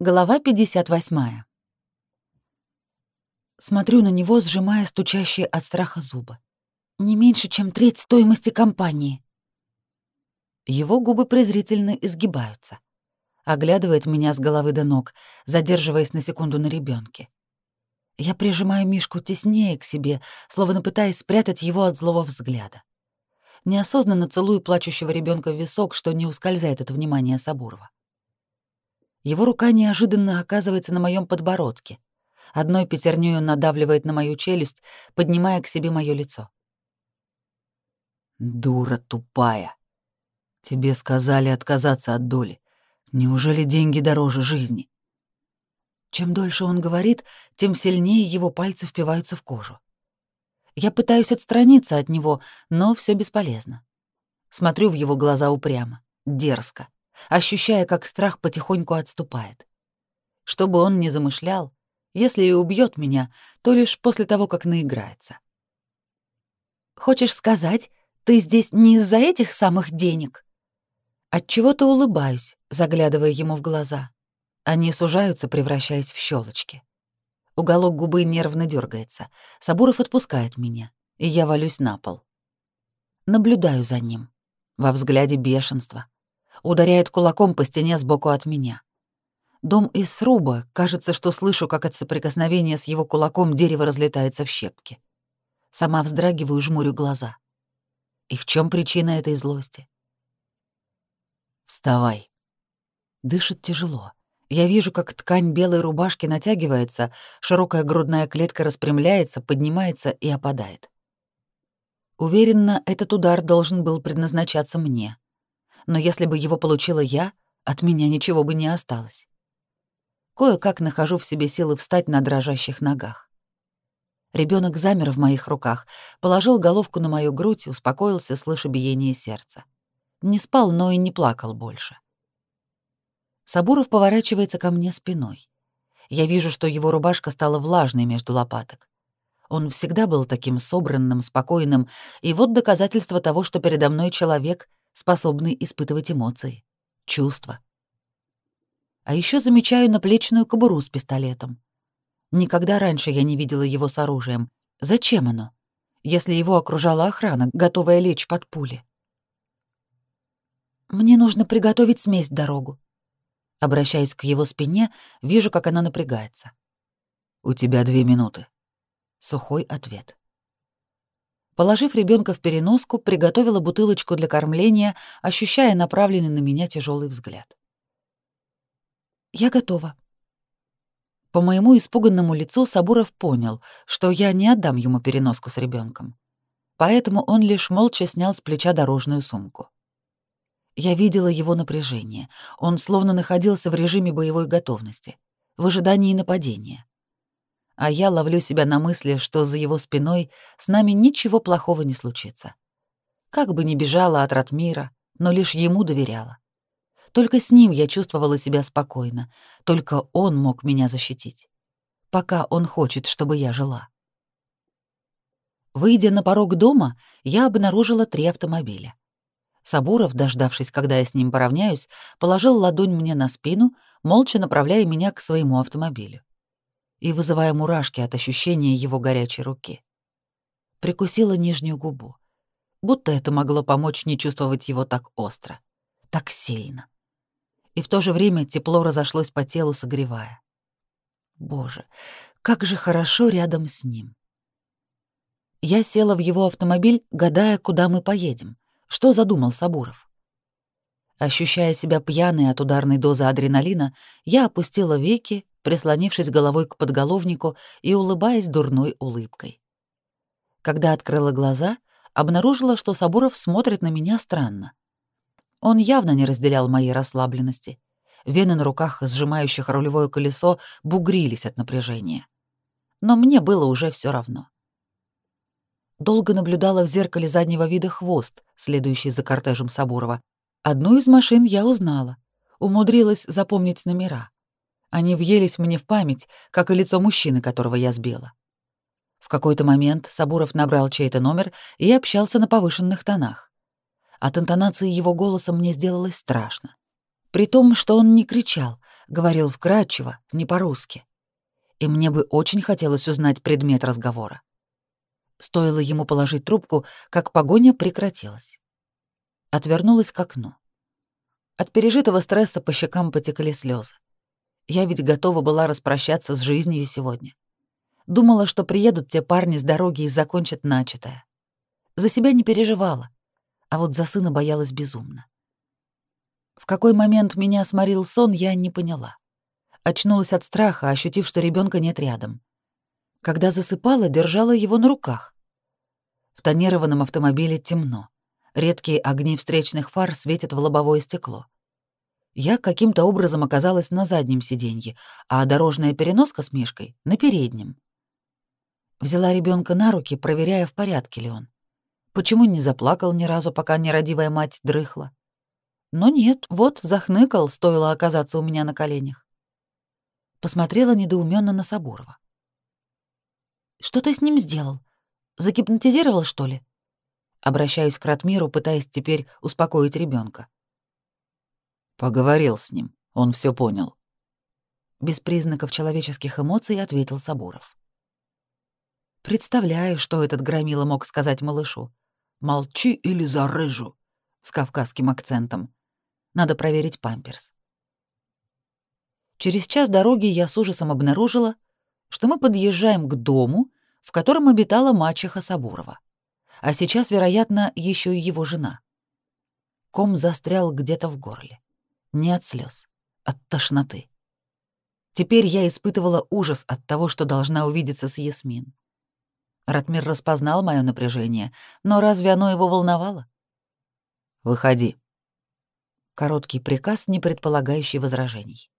Глава 58. Смотрю на него, сжимая стучащие от страха зубы. Не меньше, чем треть стоимости компании. Его губы презрительно изгибаются. Оглядывает меня с головы до ног, задерживаясь на секунду на ребенке. Я прижимаю Мишку теснее к себе, словно пытаясь спрятать его от злого взгляда. Неосознанно целую плачущего ребенка в висок, что не ускользает от внимания Сабурова. Его рука неожиданно оказывается на моем подбородке. Одной пятерней он надавливает на мою челюсть, поднимая к себе мое лицо. «Дура тупая! Тебе сказали отказаться от доли. Неужели деньги дороже жизни?» Чем дольше он говорит, тем сильнее его пальцы впиваются в кожу. Я пытаюсь отстраниться от него, но все бесполезно. Смотрю в его глаза упрямо, дерзко ощущая, как страх потихоньку отступает. Что бы он ни замышлял, если и убьет меня, то лишь после того, как наиграется. «Хочешь сказать, ты здесь не из-за этих самых денег?» Отчего-то улыбаюсь, заглядывая ему в глаза. Они сужаются, превращаясь в щелочки. Уголок губы нервно дергается. Сабуров отпускает меня, и я валюсь на пол. Наблюдаю за ним. Во взгляде бешенство — ударяет кулаком по стене сбоку от меня. Дом из сруба, кажется, что слышу, как от соприкосновения с его кулаком дерево разлетается в щепки. Сама вздрагиваю, жмурю глаза. И в чем причина этой злости? «Вставай». Дышит тяжело. Я вижу, как ткань белой рубашки натягивается, широкая грудная клетка распрямляется, поднимается и опадает. Уверенно, этот удар должен был предназначаться мне но если бы его получила я, от меня ничего бы не осталось. Кое-как нахожу в себе силы встать на дрожащих ногах. Ребенок замер в моих руках, положил головку на мою грудь, успокоился, слыша биение сердца. Не спал, но и не плакал больше. Сабуров поворачивается ко мне спиной. Я вижу, что его рубашка стала влажной между лопаток. Он всегда был таким собранным, спокойным, и вот доказательство того, что передо мной человек, способный испытывать эмоции, чувства. А еще замечаю наплечную кобуру с пистолетом. Никогда раньше я не видела его с оружием. Зачем оно, если его окружала охрана, готовая лечь под пули? Мне нужно приготовить смесь дорогу. Обращаясь к его спине, вижу, как она напрягается. У тебя две минуты. Сухой ответ. Положив ребенка в переноску, приготовила бутылочку для кормления, ощущая направленный на меня тяжелый взгляд. «Я готова». По моему испуганному лицу Сабуров понял, что я не отдам ему переноску с ребенком, Поэтому он лишь молча снял с плеча дорожную сумку. Я видела его напряжение. Он словно находился в режиме боевой готовности, в ожидании нападения а я ловлю себя на мысли, что за его спиной с нами ничего плохого не случится. Как бы ни бежала от Ратмира, но лишь ему доверяла. Только с ним я чувствовала себя спокойно, только он мог меня защитить. Пока он хочет, чтобы я жила. Выйдя на порог дома, я обнаружила три автомобиля. Сабуров, дождавшись, когда я с ним поравняюсь, положил ладонь мне на спину, молча направляя меня к своему автомобилю и вызывая мурашки от ощущения его горячей руки. Прикусила нижнюю губу, будто это могло помочь не чувствовать его так остро, так сильно. И в то же время тепло разошлось по телу, согревая. Боже, как же хорошо рядом с ним. Я села в его автомобиль, гадая, куда мы поедем. Что задумал Сабуров? Ощущая себя пьяной от ударной дозы адреналина, я опустила веки прислонившись головой к подголовнику и улыбаясь дурной улыбкой. Когда открыла глаза, обнаружила, что Сабуров смотрит на меня странно. Он явно не разделял моей расслабленности. Вены на руках, сжимающих рулевое колесо, бугрились от напряжения. Но мне было уже все равно. Долго наблюдала в зеркале заднего вида хвост, следующий за кортежем Сабурова. Одну из машин я узнала. Умудрилась запомнить номера. Они въелись мне в память, как и лицо мужчины, которого я сбила. В какой-то момент Сабуров набрал чей-то номер и общался на повышенных тонах. От интонации его голоса мне сделалось страшно. При том, что он не кричал, говорил вкрадчиво, не по-русски. И мне бы очень хотелось узнать предмет разговора. Стоило ему положить трубку, как погоня прекратилась. Отвернулась к окну. От пережитого стресса по щекам потекли слезы. Я ведь готова была распрощаться с жизнью сегодня. Думала, что приедут те парни с дороги и закончат начатое. За себя не переживала, а вот за сына боялась безумно. В какой момент меня сморил сон, я не поняла. Очнулась от страха, ощутив, что ребенка нет рядом. Когда засыпала, держала его на руках. В тонированном автомобиле темно. Редкие огни встречных фар светят в лобовое стекло. Я каким-то образом оказалась на заднем сиденье, а дорожная переноска с Мишкой — на переднем. Взяла ребенка на руки, проверяя, в порядке ли он. Почему не заплакал ни разу, пока нерадивая мать дрыхла? Но нет, вот захныкал, стоило оказаться у меня на коленях. Посмотрела недоуменно на Сабурова. «Что ты с ним сделал? Загипнотизировал, что ли?» Обращаюсь к Ратмиру, пытаясь теперь успокоить ребенка. Поговорил с ним, он все понял. Без признаков человеческих эмоций ответил Сабуров. Представляю, что этот громила мог сказать малышу. «Молчи или зарыжу» с кавказским акцентом. Надо проверить памперс. Через час дороги я с ужасом обнаружила, что мы подъезжаем к дому, в котором обитала мачеха Сабурова. А сейчас, вероятно, еще и его жена. Ком застрял где-то в горле. Не от слез, от тошноты. Теперь я испытывала ужас от того, что должна увидеться с Ясмин. Ратмир распознал мое напряжение, но разве оно его волновало? «Выходи», Короткий приказ, не предполагающий возражений.